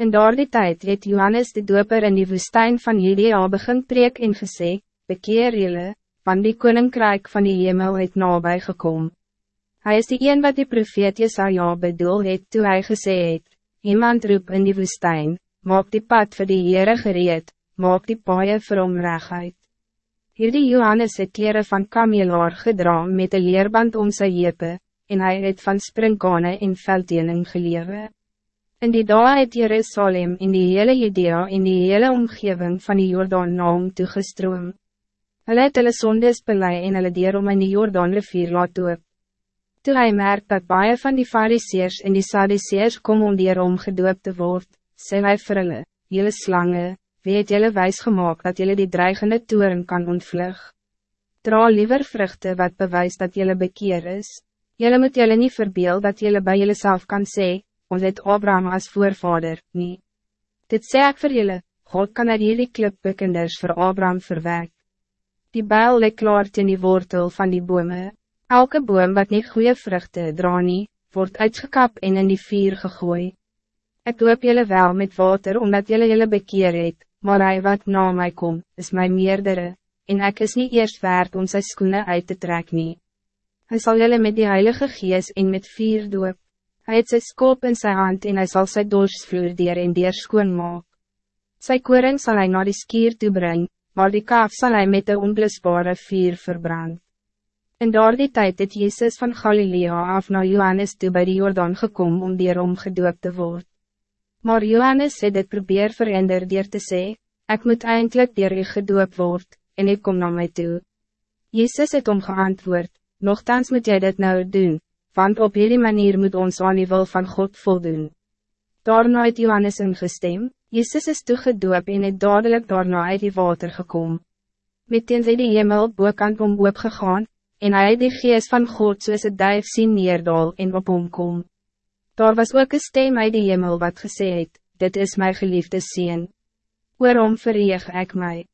In daardie tijd het Johannes de doper in die woestijn van Judea begin preek en gesê, bekeer jylle, want die koninkrijk van die hemel het nabij gekom. Hij is die een wat die profeet Jesaja bedoel het toe hy gesê het, iemand roep in die woestijn, maak die pad voor die Heere gereed, maak die paaie vir hom reguit. Hierdie Johannes het kleren van kamelaar gedra met een leerband om sy jepe, en hij het van springkane en velddeling gelewe. In die dag het Jerusalem in die hele Judea in die hele omgeving van die Jordaan na hom toegestroom. Hulle het hulle sondes belei en hulle dier om in die Jordaan rivier laat doop. Toe hy merk dat baie van die fariseers en die sadiseers kom om dier om gedoop te word, sê hy vir hulle, jylle slange, wie het jylle wijs gemaakt dat jylle die dreigende toeren kan ontvlug? Dra liever vruchten wat bewijst dat jylle bekeer is. Jylle moet jylle niet verbeel dat jylle bij jylle zelf kan sê, ons het Abraham als voorvader, nie. Dit sê ek vir jylle, God kan uit jullie klippekinders voor Abraham verwek. Die bijl ligt klaar ten die wortel van die bome. Elke boom wat niet goede vruchten dra nie, wordt uitgekap en in die vier gegooid. Ik doop jullie wel met water omdat jullie jullie bekeer het, maar hij wat na mij kom, is mijn meerdere, en ik is niet eerst waard om zijn schoenen uit te trekken. Hij zal jullie met die heilige gees en met vier doop. Hij het zijn skoop in zijn hand en hij zal zijn doorsvloer dier en dier schoon maak. Sy koring zal hij naar die skier toe brengen, maar die kaaf zal hij met de onblusbare vier verbrand. In daardie tijd het Jezus van Galilea af naar Johannes toe bij de Jordaan gekomen om dier omgedoop te worden. Maar Johannes het dit probeer verander dier te sê, ik moet eindelijk dier u gedoop word, en ik kom naar mij toe. Jezus het om geantwoord, nogthans moet jij dit nou doen, want op hierdie manier moet ons aan die wil van God voldoen. Daarna het Johannes ingestem, Jezus is toegedoop en het dadelijk daarna uit die water gekom. Meteen sy die hemel boekant om gegaan, en hy het die geest van God soos het duif sien neerdal en op hom kom. Daar was ook een stem uit die hemel wat gesê het, dit is mijn geliefde sien. Waarom verreeg ik mij?